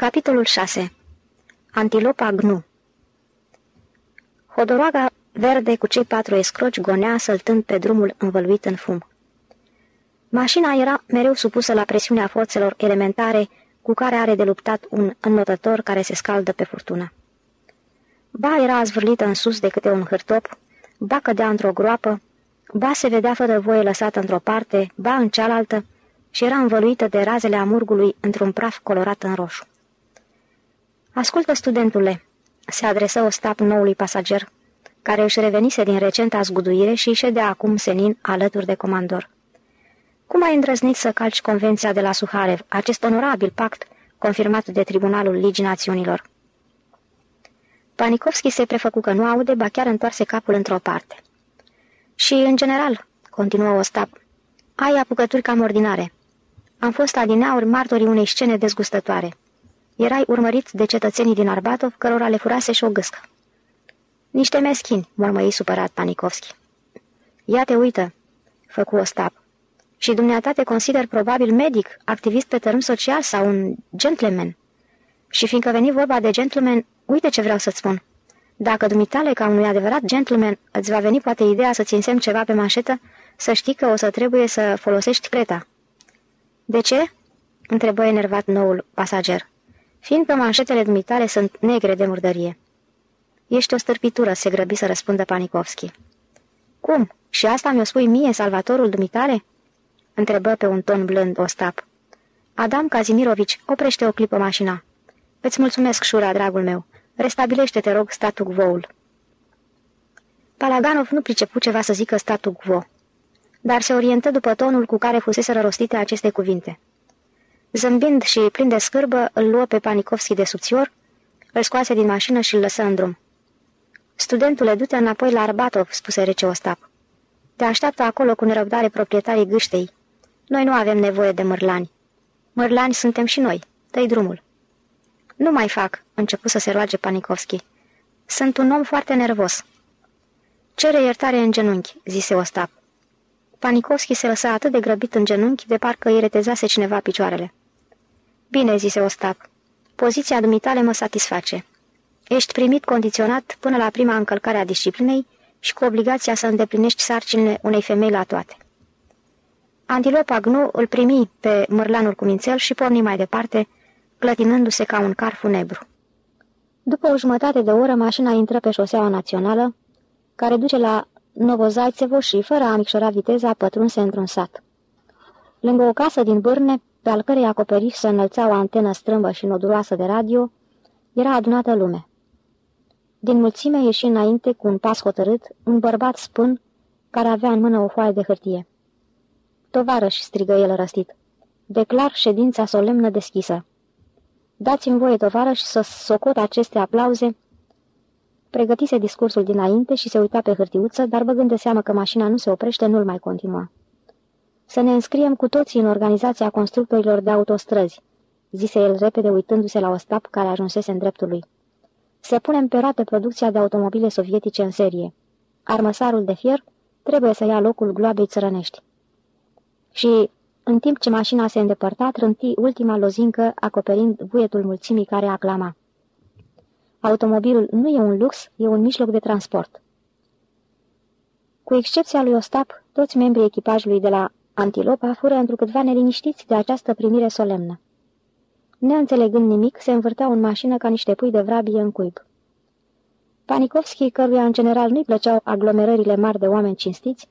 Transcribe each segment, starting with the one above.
Capitolul 6 Antilopa Gnu Hodoroaga verde cu cei patru escroci gonea săltând pe drumul învăluit în fum. Mașina era mereu supusă la presiunea forțelor elementare cu care are de luptat un înnotător care se scaldă pe furtună. Ba era azvârlită în sus de câte un hârtop, ba cădea într-o groapă, ba se vedea fără voie lăsată într-o parte, ba în cealaltă, și era învăluită de razele amurgului într-un praf colorat în roșu. Ascultă, studentule!" se adresă Ostap noului pasager, care își revenise din recenta zguduire și ședea acum senin alături de comandor. Cum ai îndrăznit să calci convenția de la Suharev, acest onorabil pact confirmat de Tribunalul Ligii Națiunilor? Panikovski se prefăcu că nu aude, ba chiar întoarse capul într-o parte. Și, în general, continuă Ostap, ai apucături cam ordinare. Am fost adineauri martorii unei scene dezgustătoare erai urmărit de cetățenii din Arbatov, cărora le furase și o gâscă. Niște meschini, mormăi supărat Panikovski. Ia te uită, făcu Ostap. Și dumneata te consider probabil medic, activist pe teren social sau un gentleman. Și fiindcă veni vorba de gentleman, uite ce vreau să-ți spun. Dacă dumitale ca unui adevărat gentleman îți va veni poate ideea să-ți însem ceva pe mașetă, să știi că o să trebuie să folosești creta. De ce? întrebă enervat noul pasager fiindcă manșetele dumitale sunt negre de murdărie. Ești o stârpitură, se grăbi să răspundă Panikovski. Cum? Și asta mi-o spui mie, salvatorul dumitale? Întrebă pe un ton blând Ostap. Adam Kazimirovici, oprește o clipă mașina. Îți mulțumesc, Șura, dragul meu. Restabilește, te rog, statul quo-ul. Palaganov nu pricepu ceva să zică statul quo, dar se orientă după tonul cu care fusese rostite aceste cuvinte. Zâmbind și plin de scârbă, îl luă pe Panikovski de subțior, îl scoase din mașină și îl lăsă în drum. Studentule, du-te înapoi la Arbatov, spuse rece Ostap. Te așteaptă acolo cu nerăbdare proprietarii gâștei. Noi nu avem nevoie de mărlani. Mărlani suntem și noi. Dă-i drumul. Nu mai fac, începu să se roage Panikovski. Sunt un om foarte nervos. Cere iertare în genunchi, zise Ostap. Panikovski se lăsa atât de grăbit în genunchi, de parcă îi retezase cineva picioarele. Bine, zise Ostap. Poziția dumitale mă satisface. Ești primit condiționat până la prima încălcare a disciplinei și cu obligația să îndeplinești sarcinile unei femei la toate. Antilopa Gnu îl primi pe mărlanul cu mințel și porni mai departe, clătinându-se ca un car funebru. După o jumătate de oră, mașina intră pe șoseaua națională, care duce la Novozaițevo și, fără a micșora viteza, pătrunse într-un sat. Lângă o casă din Bârne, pe al cărei acoperiș se înălța o antenă strâmbă și noduroasă de radio, era adunată lume. Din mulțime ieși înainte, cu un pas hotărât, un bărbat spân care avea în mână o foaie de hârtie. Tovarăș, strigă el răstit, declar ședința solemnă deschisă. Dați-mi voie, tovarăș, să socot aceste aplauze. Pregătise discursul dinainte și se uita pe hârtiuță, dar băgând de seamă că mașina nu se oprește, nu-l mai continua. Să ne înscriem cu toții în organizația constructorilor de autostrăzi, zise el repede uitându-se la Ostap care ajunsese în dreptul lui. Să punem pe roate producția de automobile sovietice în serie. Armăsarul de fier trebuie să ia locul gloabei țărănești. Și, în timp ce mașina se îndepărta, trânti ultima lozincă, acoperind vuietul mulțimii care aclama. Automobilul nu e un lux, e un mijloc de transport. Cu excepția lui Ostap, toți membrii echipajului de la Antilopa fură întrucâtva neliniștiți de această primire solemnă. Neînțelegând nimic, se învârteau în mașină ca niște pui de vrabie în cuib. Panikovski, căruia în general nu-i plăceau aglomerările mari de oameni cinstiți,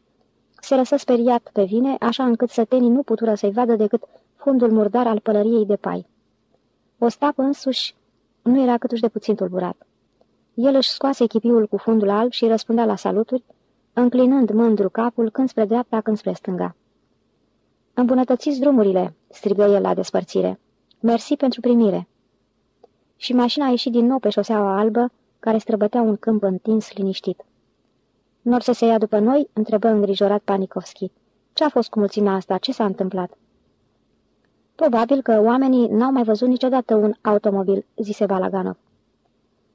se lăsă speriat pe vine, așa încât sătenii nu putură să-i vadă decât fundul murdar al pălăriei de pai. Ostap însuși nu era câtuși de puțin tulburat. El își scoase echipiul cu fundul alb și răspundea la saluturi, înclinând mândru capul când spre dreapta, când spre stânga. Îmbunătățiți drumurile!" strigă el la despărțire. Mersi pentru primire!" Și mașina a ieșit din nou pe șoseaua albă, care străbătea un câmp întins liniștit. Nor să se ia după noi?" întrebă îngrijorat Panikovski. Ce-a fost cu mulțimea asta? Ce s-a întâmplat?" Probabil că oamenii n-au mai văzut niciodată un automobil," zise Balaganov.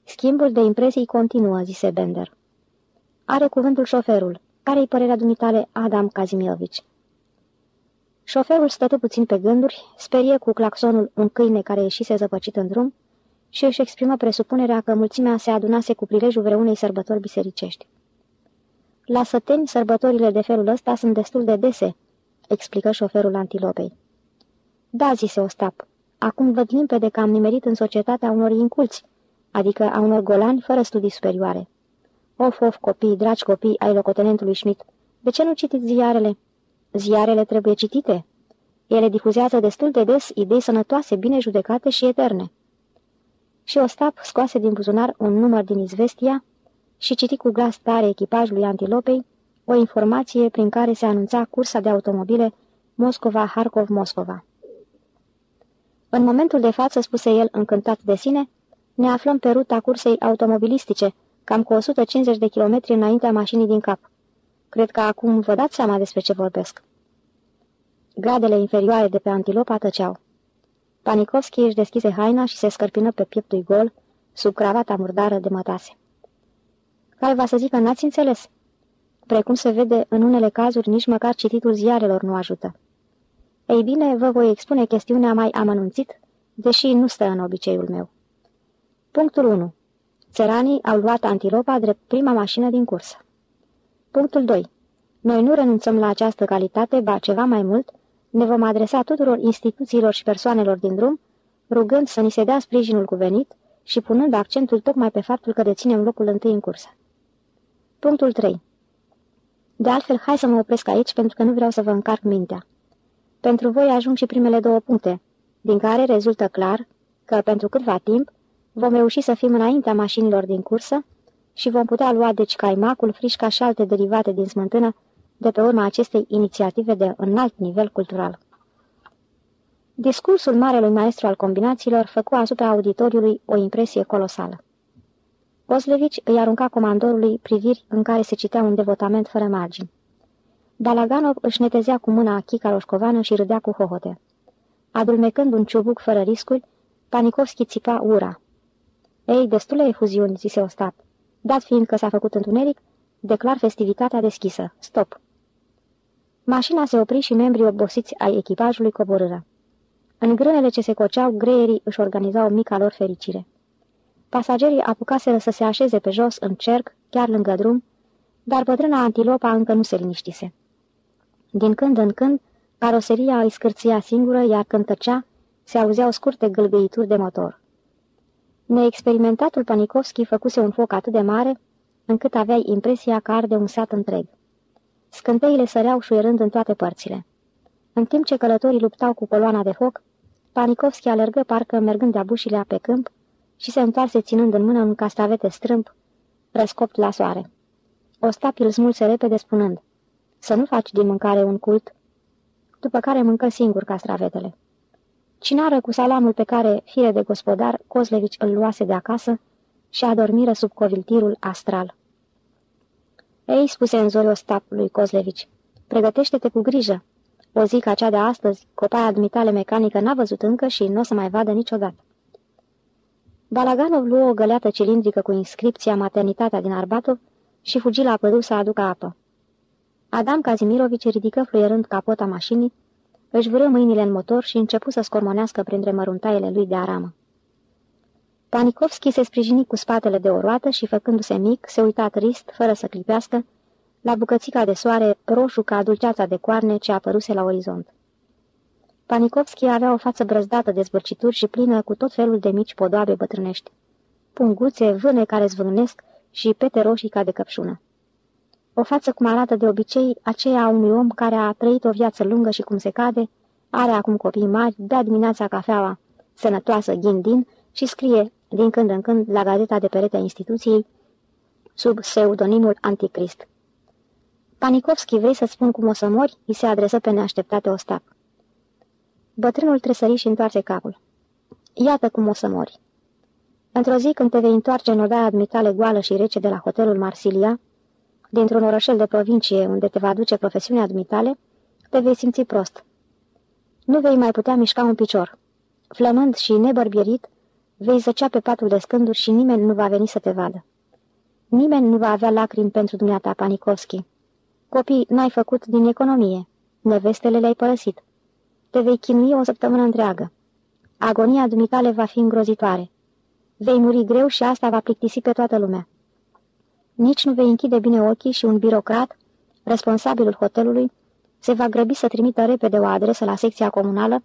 Schimbul de impresii continuă," zise Bender. Are cuvântul șoferul. Care-i părerea dumitale Adam Kazimiovici? Șoferul stătu puțin pe gânduri, sperie cu claxonul un câine care ieșise zăpăcit în drum și își exprimă presupunerea că mulțimea se adunase cu prilejul vreunei sărbători bisericești. La săteni, sărbătorile de felul ăsta sunt destul de dese, explică șoferul antilopei. Da, zise Ostap, acum văd limpede că am nimerit în societatea unor inculți, adică a unor golani fără studii superioare. Of, of, copii, dragi copii ai locotenentului Schmidt, de ce nu citiți ziarele? Ziarele trebuie citite. Ele difuzează destul de des idei sănătoase, bine judecate și eterne. Și Ostap scoase din buzunar un număr din Izvestia și citi cu glas tare echipajului antilopei o informație prin care se anunța cursa de automobile Moscova-Harkov-Moscova. În momentul de față, spuse el încântat de sine, ne aflăm pe ruta cursei automobilistice, cam cu 150 de kilometri înaintea mașinii din cap. Cred că acum vă dați seama despre ce vorbesc. Gradele inferioare de pe antilopa tăceau. Panikovski își deschise haina și se scărpină pe pieptul gol, sub cravata murdară de mătase. Care va să zică, n-ați înțeles? Precum se vede, în unele cazuri, nici măcar cititul ziarelor nu ajută. Ei bine, vă voi expune chestiunea mai amănunțit, deși nu stă în obiceiul meu. Punctul 1. Țăranii au luat antilopa drept prima mașină din cursă. Punctul 2. Noi nu renunțăm la această calitate, ba ceva mai mult, ne vom adresa tuturor instituțiilor și persoanelor din drum, rugând să ni se dea sprijinul cuvenit și punând accentul tocmai pe faptul că deținem locul întâi în cursă. Punctul 3. De altfel, hai să mă opresc aici pentru că nu vreau să vă încarc mintea. Pentru voi ajung și primele două puncte, din care rezultă clar că, pentru câtva timp, vom reuși să fim înaintea mașinilor din cursă și vom putea lua deci caimacul, frișca și alte derivate din smântână de pe urma acestei inițiative de înalt nivel cultural. Discursul marelui maestru al combinațiilor făcu asupra auditoriului o impresie colosală. Kozlevici îi arunca comandorului priviri în care se citea un devotament fără margini. Balaganov își netezea cu mâna chica roșcovană și râdea cu hohote. Adulmecând un ciubuc fără riscuri, Panikovski țipa ura. Ei, destule efuziuni, zise Ostap. Dat fiind că s-a făcut întuneric, declar festivitatea deschisă. Stop! Mașina se opri și membrii obosiți ai echipajului coborâră. În grânele ce se coceau, greierii își organizau mica lor fericire. Pasagerii apucaseră să se așeze pe jos, în cerc, chiar lângă drum, dar bătrâna antilopa încă nu se liniștise. Din când în când, caroseria îi scârția singură, iar când tăcea, se auzeau scurte gâlgâituri de motor. Neexperimentatul Panikovski făcuse un foc atât de mare, încât aveai impresia că arde un sat întreg. Scânteile săreau șuierând în toate părțile. În timp ce călătorii luptau cu coloana de foc, Panikovski alergă parcă mergând de abușile pe câmp și se întoarse ținând în mână un castravete strâmp, răscopt la soare. Ostap îl smulse repede spunând, să nu faci din mâncare un cult, după care mâncă singur castravetele. Cinară cu salamul pe care, fire de gospodar, Kozlevici îl luase de acasă și adormiră sub coviltirul astral. Ei, spuse în zori Ostap lui Kozlevici, pregătește-te cu grijă. O zi ca cea de astăzi, copaia admitale mecanică n-a văzut încă și nu o să mai vadă niciodată. Balaganov luă o găleată cilindrică cu inscripția Maternitatea din Arbatov și fugi la pădure să aducă apă. Adam Kazimirovici ridică fluierând capota mașinii, își vâră mâinile în motor și începu să scormonească printre măruntaiele lui de aramă. Panikovski se sprijini cu spatele de o roată și, făcându-se mic, se uita trist, fără să clipească, la bucățica de soare roșu ca dulceața de coarne ce apăruse la orizont. Panikovski avea o față brăzdată de zbârcituri și plină cu tot felul de mici podoabe bătrânești. Punguțe, vâne care zvâgnesc și pete roșii ca de căpșună. O față cum arată de obicei aceea a unui om care a trăit o viață lungă și cum se cade, are acum copii mari, bea dimineața cafeaua sănătoasă ghindin și scrie din când în când la gazeta de perete a instituției sub pseudonimul Anticrist. Panikovski, vrei să spun cum o să mori? îi se adresă pe neașteptate Ostap. Bătrânul tresări și întoarce capul. Iată cum o să mori. Într-o zi, când te vei întoarce în odaia admitale goală și rece de la hotelul Marsilia, dintr-un orășel de provincie unde te va duce profesiunea admitale, te vei simți prost. Nu vei mai putea mișca un picior. Flămând și nebărbierit, vei zăcea pe patul de scânduri și nimeni nu va veni să te vadă. Nimeni nu va avea lacrimi pentru dumneata, Panikovski. Copii n-ai făcut din economie. Nevestele le-ai părăsit. te vei chinui o săptămână întreagă. Agonia dumitale va fi îngrozitoare. Vei muri greu și asta va plictisi pe toată lumea. Nici nu vei închide bine ochii și un birocrat, responsabilul hotelului, se va grăbi să trimită repede o adresă la secția comunală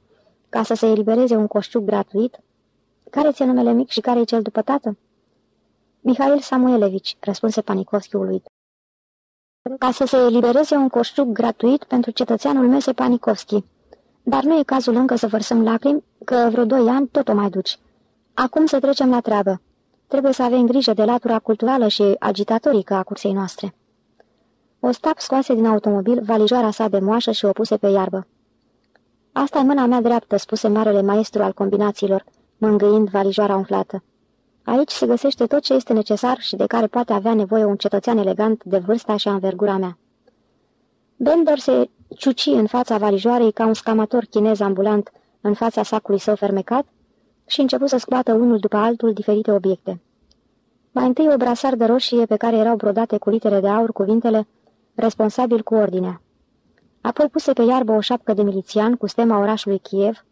ca să se elibereze un coșciuc gratuit. Care ți-e numele mic și care e cel după tată? Mihail Samuelevici, răspunse Panikovski uluit. Ca să se elibereze un coșciuc gratuit pentru cetățeanul Mese Panikovski. Dar nu e cazul încă să vărsăm lacrimi, că vreo doi ani tot o mai duci. Acum să trecem la treabă. Trebuie să avem grijă de latura culturală și agitatorică a cursei noastre. Ostap scoase din automobil valijoara sa de moașă și o puse pe iarbă. Asta e mâna mea dreaptă," spuse marele maestru al combinațiilor, mângâind valijoara umflată. Aici se găsește tot ce este necesar și de care poate avea nevoie un cetățean elegant de vârsta și a învergura mea. Bender se ciuci în fața valijoarei ca un scamator chinez ambulant în fața sacului său fermecat și începu să scoată unul după altul diferite obiecte. Mai întâi o brasar de roșie pe care erau brodate cu litere de aur cuvintele responsabil cu ordinea. Apoi puse pe iarbă o șapcă de milițian cu stema orașului Kiev,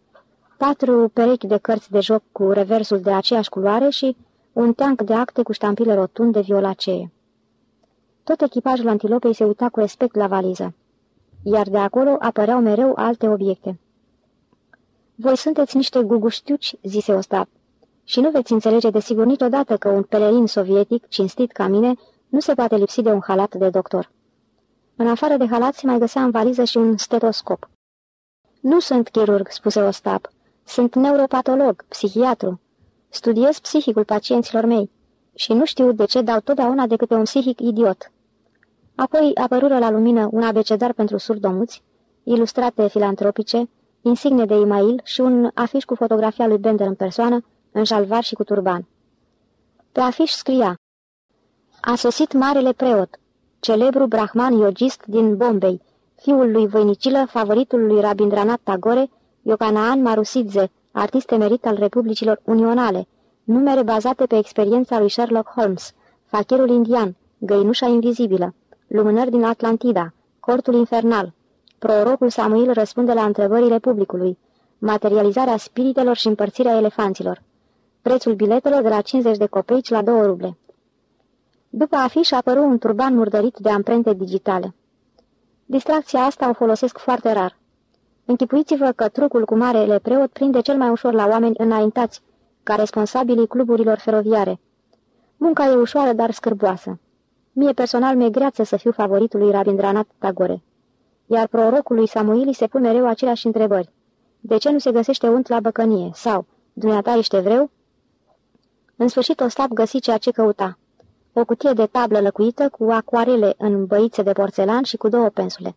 patru perechi de cărți de joc cu reversul de aceeași culoare și un teanc de acte cu ștampile rotund de violacee. Tot echipajul antilopei se uita cu respect la valiză, iar de acolo apăreau mereu alte obiecte. Voi sunteți niște guguștiuci," zise Ostap, și nu veți înțelege desigur niciodată că un pelerin sovietic, cinstit ca mine, nu se poate lipsi de un halat de doctor. În afară de halat se mai găsea în valiză și un stetoscop. Nu sunt chirurg," spuse Ostap. Sunt neuropatolog, psihiatru. Studiez psihicul pacienților mei și nu știu de ce dau totdeauna de câte un psihic idiot. Apoi apărură la lumină un abecedar pentru surdomuți, ilustrate filantropice, insigne de email și un afiș cu fotografia lui Bender în persoană, în jalvar și cu turban. Pe afiș scria A sosit marele preot, celebru brahman yogist din Bombay, fiul lui Voinicilă, favoritul lui Rabindranath Tagore, Yokanaan Marusidze, artist emerit al Republicilor Unionale, numere bazate pe experiența lui Sherlock Holmes, Fachirul indian, Găinușa invizibilă, Lumânări din Atlantida, Cortul infernal, Prorocul Samuel răspunde la întrebările publicului, materializarea spiritelor și împărțirea elefanților, prețul biletelor de la 50 de copeici la 2 ruble. După afiș apăru un turban murdărit de amprente digitale. Distracția asta o folosesc foarte rar. Închipuiți-vă că trucul cu marele preot prinde cel mai ușor la oameni înaintați, ca responsabilii cluburilor feroviare. Munca e ușoară, dar scârboasă. Mie personal mi-e greață să fiu favoritul lui Rabindranath Tagore. Iar prorocului Samuili se pun mereu aceleași întrebări. De ce nu se găsește unt la băcănie? Sau, dumneata ești evreu? În sfârșit, Ostap găsi ceea ce căuta o cutie de tablă lăcuită cu acoarele în băițe de porțelan și cu două pensule.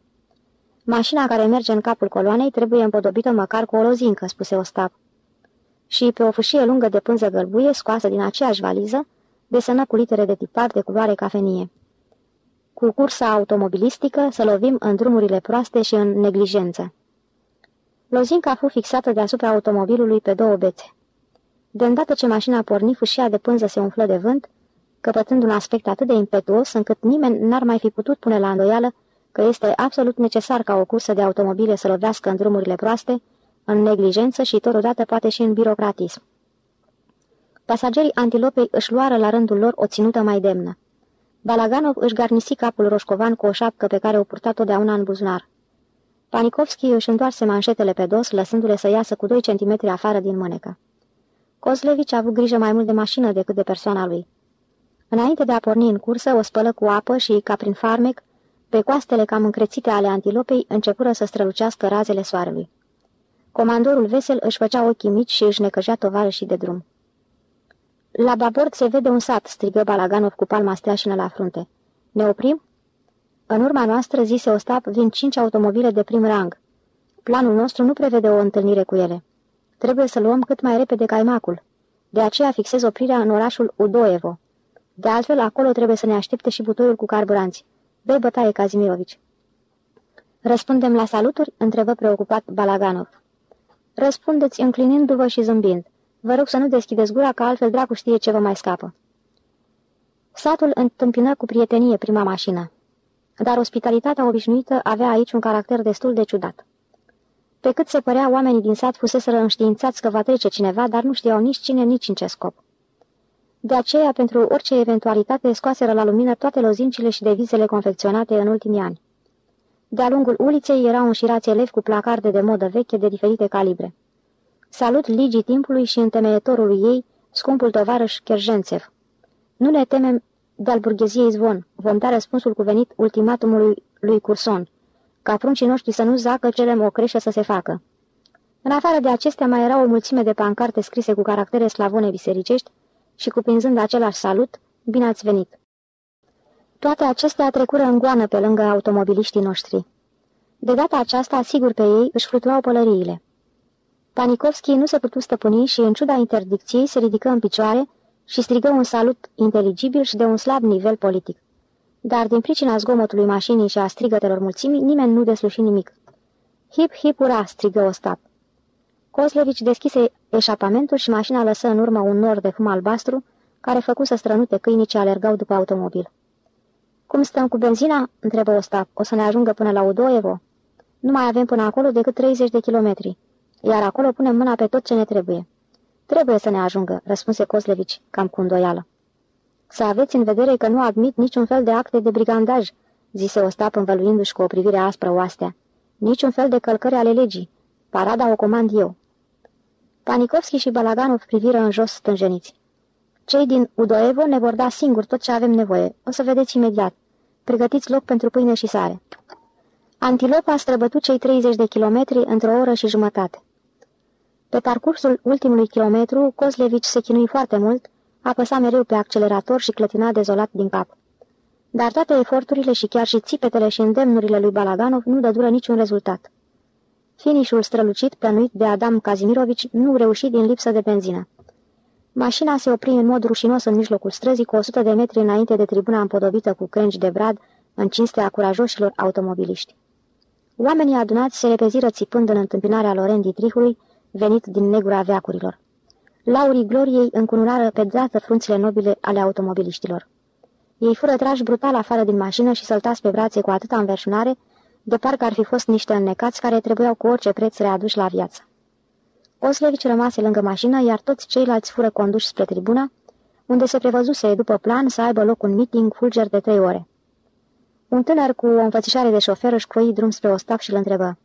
Mașina care merge în capul coloanei trebuie împodobită măcar cu o lozincă, spuse Ostap. Și pe o fâșie lungă de pânză gălbuie, scoasă din aceeași valiză, desenă cu litere de tipar de culoare cafenie. Cu cursa automobilistică să lovim în drumurile proaste și în neglijență. Lozinca a fost fixată deasupra automobilului pe două bețe. De îndată ce mașina porni, fâșia de pânză se umflă de vânt, căpătând un aspect atât de impetuos încât nimeni n-ar mai fi putut pune la îndoială că este absolut necesar ca o cursă de automobile să lovească în drumurile proaste, în neglijență și totodată poate și în birocratism. Pasagerii antilopei își luară la rândul lor o ținută mai demnă. Balaganov își garnisi capul roșcovan cu o șapcă pe care o purta totdeauna în buzunar. Panikovski își întoarse manșetele pe dos, lăsându-le să iasă cu 2 centimetri afară din mânecă. Kozlevici a avut grijă mai mult de mașină decât de persoana lui. Înainte de a porni în cursă, o spălă cu apă și, ca prin farmec, pe coastele cam încrețite ale antilopei începură să strălucească razele soarelui. Comandorul vesel își făcea ochii mici și își necăjea tovarășii de drum. La babord se vede un sat, strigă Balaganov cu palma steașină la frunte. Ne oprim? În urma noastră, zise Ostap, vin cinci automobile de prim rang. Planul nostru nu prevede o întâlnire cu ele. Trebuie să luăm cât mai repede caimacul. De aceea fixez oprirea în orașul Udoevo. De altfel, acolo trebuie să ne aștepte și butoiul cu carburanți. Dă bătaie, Kazimirovici. Răspundem la saluturi? întrebă preocupat Balaganov. Răspundeți înclinindu-vă și zâmbind. Vă rog să nu deschideți gura, că altfel dracu știe ce vă mai scapă. Satul întâmpină cu prietenie prima mașină, dar ospitalitatea obișnuită avea aici un caracter destul de ciudat. Pe cât se părea, oamenii din sat fuseseră înștiințați că va trece cineva, dar nu știau nici cine, nici în ce scop. De aceea, pentru orice eventualitate, scoaseră la lumină toate lozincile și devizele confecționate în ultimii ani. De-a lungul uliței erau înșirați elevi cu placarde de modă veche de diferite calibre. Salut ligii timpului și întemeietorului ei, scumpul tovarăș Kerjențev. Nu ne temem de-al burgheziei zvon, vom da răspunsul cuvenit ultimatumului lui Curson. Ca pruncii noștri să nu zacă, cerem o creșă să se facă. În afară de acestea mai era o mulțime de pancarte scrise cu caractere slavone bisericești și cuprinzând același salut, bine ați venit. Toate acestea trecură în goană pe lângă automobiliștii noștri. De data aceasta, sigur pe ei, își flutuau pălăriile. Panikovski nu se putu stăpâni și, în ciuda interdicției, se ridică în picioare și strigă un salut inteligibil și de un slab nivel politic. Dar, din pricina zgomotului mașinii și a strigătelor mulțimii, nimeni nu desluși nimic. Hip, hip, ura!" strigă Ostap. Kozlevici deschise eșapamentul și mașina lăsă în urmă un nor de fum albastru, care făcu să strănute câinii ce alergau după automobil. Cum stăm cu benzina?" întrebă Ostap. O să ne ajungă până la Udoevo?" Nu mai avem până acolo decât 30 de kilometri, iar acolo punem mâna pe tot ce ne trebuie." Trebuie să ne ajungă," răspunse Kozlevici, cam cu îndoială. Să aveți în vedere că nu admit niciun fel de acte de brigandaj," zise Ostap învăluindu-și cu o privire aspră oastea. Niciun fel de călcări ale legii. Parada o comand eu." Panikovski și Balaganov priviră în jos stânjeniți. Cei din Udoevo ne vor da singur tot ce avem nevoie. O să vedeți imediat. Pregătiți loc pentru pâine și sare. Antilopa a străbătut cei 30 de kilometri într-o oră și jumătate. Pe parcursul ultimului kilometru, Kozlevici se chinui foarte mult, apăsa mereu pe accelerator și clătina dezolat din cap. Dar toate eforturile și chiar și țipetele și îndemnurile lui Balaganov nu dădură niciun rezultat. Finișul strălucit, plănuit de Adam Kazimirovici, nu reuși din lipsă de benzină. Mașina se opri în mod rușinos în mijlocul străzii, cu 100 de metri înainte de tribuna împodobită cu crengi de brad, în cinstea curajoșilor automobiliști. Oamenii adunați se repeziră țipând în întâmpinarea Lorendi Trihului, venit din negura veacurilor. Laurii gloriei încununară pe dreaptă frunțile nobile ale automobiliștilor. Ei fură trași brutal afară din mașină și săltați pe brațe cu atâta înverșunare, de parcă ar fi fost niște înnecați care trebuiau cu orice preț readuși la viață. Oslevici rămase lângă mașină, iar toți ceilalți fură conduși spre tribuna, unde se prevăzuse după plan să aibă loc un meeting fulger de trei ore. Un tânăr cu o înfățișare de șofer își croi drum spre Ostap și îl întrebă.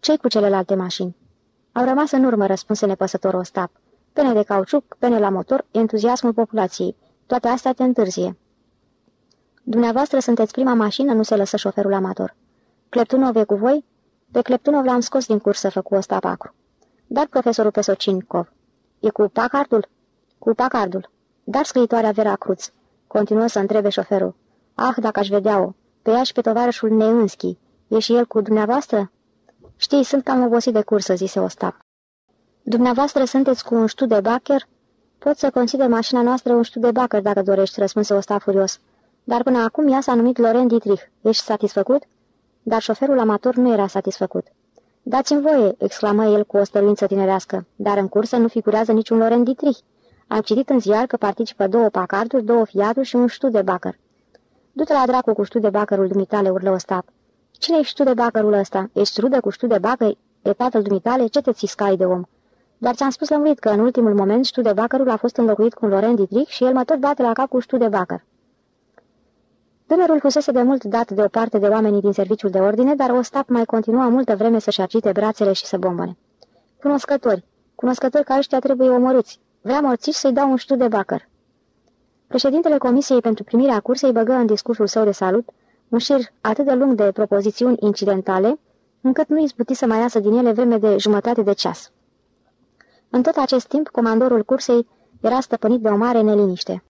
Ce-i cu celelalte mașini?" Au rămas în urmă, răspunse nepăsător Ostap. Pene de cauciuc, pene la motor, entuziasmul populației. Toate astea te întârzie." Dumneavoastră sunteți prima mașină, nu se lăsă șoferul amator. Cleptunov e cu voi?" Pe Cleptunov l-am scos din cursă, făcu Ostap acru. Dar profesorul Pesocinkov. E cu pacardul? Cu pacardul. Dar scriitoarea Vera Cruț. Continuă să întrebe șoferul. Ah, dacă aș vedea-o. Pe ea și pe tovarășul Neunski. E și el cu dumneavoastră? Știi, sunt cam obosit de cursă, zise Ostap. Dumneavoastră sunteți cu un ștu de bacher? Pot să consider mașina noastră un ștu de bacher, dacă dorești, răspunse Ostap furios. Dar până acum ea s-a numit Loren Dietrich. Ești satisfăcut? Dar șoferul amator nu era satisfăcut. Dați-mi voie!" exclamă el cu o stăruință tinerească, dar în cursă nu figurează niciun Loren Dietrich. Am citit în ziar că participă două pacarduri, două fiaturi și un ștu de bacăr. Du-te la dracu cu ștu de bacărul dumitale, urlă Ostap. Cine-i ștu de bacărul ăsta? Ești rudă cu ștu de bacăr? E tatăl dumitale? Ce te țiscai de om? Dar ți-am spus lămurit că în ultimul moment ștu de bacărul a fost înlocuit cu un Loren Dietrich și el mă tot bate la cap cu ștu de bacăr. Tânărul fusese de mult dat de o parte de oamenii din serviciul de ordine, dar Ostap mai continua multă vreme să-și agite brațele și să bombăne. Cunoscători, cunoscători ca ăștia trebuie omorâți. Vrea morțiși să-i dau un ștu de bacăr. Președintele Comisiei pentru primirea cursei băgă în discursul său de salut un șir atât de lung de propozițiuni incidentale, încât nu izbuti să mai iasă din ele vreme de jumătate de ceas. În tot acest timp, comandorul cursei era stăpânit de o mare neliniște.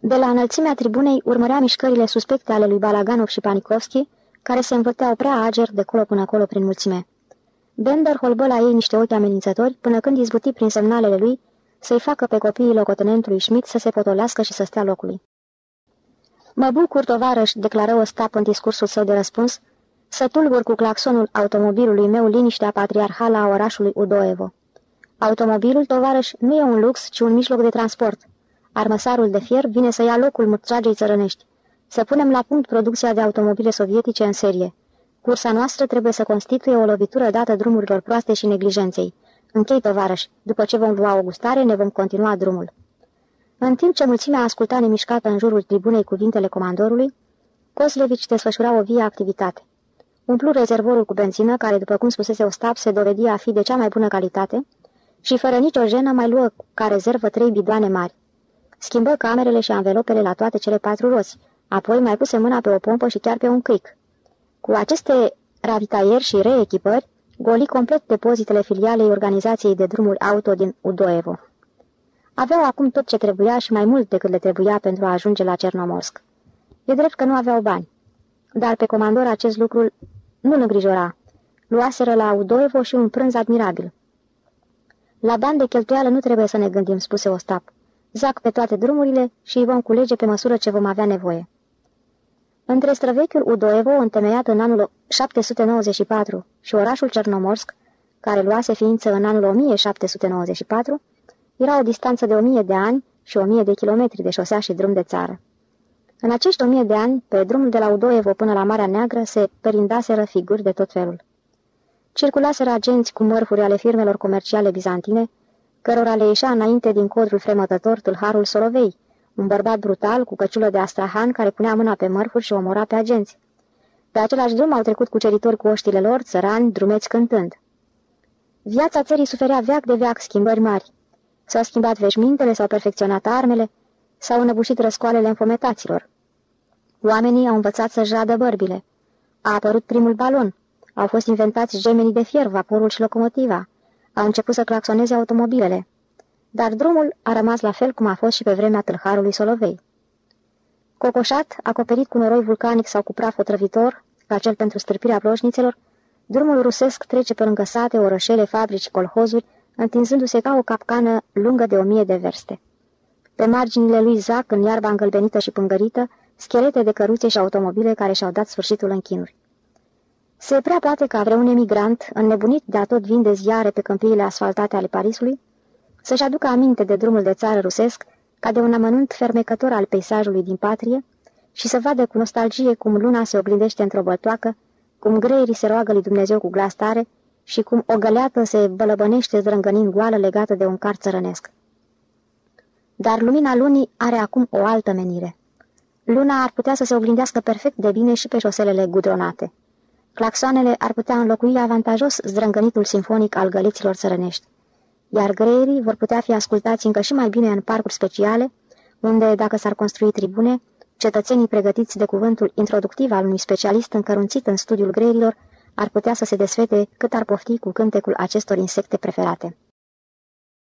De la înălțimea tribunei urmărea mișcările suspecte ale lui Balaganov și Panikovski, care se învârteau prea ager de colo până acolo prin mulțime. Bender holbă la ei niște ochi amenințători până când izbuti prin semnalele lui să-i facă pe copiii locotenentului Schmidt să se potolească și să stea locului. Mă bucur, tovarăș, declară Ostap în discursul său de răspuns, să tulbur cu claxonul automobilului meu liniștea patriarhală a orașului Udoevo. Automobilul, tovarăș, nu e un lux, ci un mijloc de transport. Armăsarul de fier vine să ia locul murtragei țărănești. Să punem la punct producția de automobile sovietice în serie. Cursa noastră trebuie să constituie o lovitură dată drumurilor proaste și neglijenței. Închei, tovarăș. După ce vom lua o gustare, ne vom continua drumul. În timp ce mulțimea asculta nemișcată în jurul tribunei cuvintele comandorului, Kozlevici desfășura o vie activitate. Umplu rezervorul cu benzină, care, după cum spusese Ostap, se dovedia a fi de cea mai bună calitate, și fără nicio jenă mai luă ca rezervă trei bidoane mari. Schimbă camerele și anvelopele la toate cele patru roți, apoi mai puse mâna pe o pompă și chiar pe un cric. Cu aceste ravitaieri și reechipări, goli complet depozitele filialei organizației de drumuri auto din Udoevo. Aveau acum tot ce trebuia și mai mult decât le trebuia pentru a ajunge la Cernomorsk. E drept că nu aveau bani, dar pe comandor acest lucru nu-l îngrijora. Luaseră la Udoevo și un prânz admirabil. La bani de cheltuială nu trebuie să ne gândim, spuse Ostap. Zac pe toate drumurile și îi vom culege pe măsură ce vom avea nevoie. Între străvechiul Udoevo, întemeiat în anul 794, și orașul Cernomorsk, care luase ființă în anul 1794, era o distanță de 1000 de ani și 1000 de kilometri de șosea și drum de țară. În acești 1000 de ani, pe drumul de la Udoevo până la Marea Neagră, se perindaseră figuri de tot felul. Circulaseră agenți cu mărfuri ale firmelor comerciale bizantine, cărora le ieșea înainte din codrul fremătător tâlharul Solovei, un bărbat brutal cu căciulă de astrahan care punea mâna pe mărfuri și omora pe agenți. Pe același drum au trecut cuceritori cu oștile lor, țărani, drumeți cântând. Viața țării suferea veac de veac schimbări mari. S-au schimbat veșmintele, s-au perfecționat armele, s-au înăbușit răscoalele înfometaților. Oamenii au învățat să jadă bărbile. A apărut primul balon. Au fost inventați gemenii de fier, vaporul și locomotiva. Au început să claxoneze automobilele dar drumul a rămas la fel cum a fost și pe vremea tâlharului Solovei. Cocoșat, acoperit cu noroi vulcanic sau cu praf otrăvitor, ca cel pentru stârpirea ploșnițelor, drumul rusesc trece pe lângă sate, orășele, fabrici, colhozuri, întinzându-se ca o capcană lungă de o mie de verste. Pe marginile lui zac, în iarba îngălbenită și pângărită, schelete de căruțe și automobile care și-au dat sfârșitul în chinuri. Se prea poate ca vreun emigrant, înnebunit de a tot vinde ziare pe câmpiile asfaltate ale Parisului, să-și aducă aminte de drumul de țară rusesc ca de un amănunt fermecător al peisajului din patrie și să vadă cu nostalgie cum luna se oglindește într-o băltoacă, cum greierii se roagă lui Dumnezeu cu glas tare și cum o găleată se bălăbănește zdrângănind goală legată de un car țărănesc. Dar lumina lunii are acum o altă menire. Luna ar putea să se oglindească perfect de bine și pe șoselele gudronate. Claxoanele ar putea înlocui avantajos zdrângănitul simfonic al găliților țărănești iar greierii vor putea fi ascultați încă și mai bine în parcuri speciale, unde, dacă s-ar construi tribune, cetățenii pregătiți de cuvântul introductiv al unui specialist încărunțit în studiul greierilor ar putea să se desfete cât ar pofti cu cântecul acestor insecte preferate.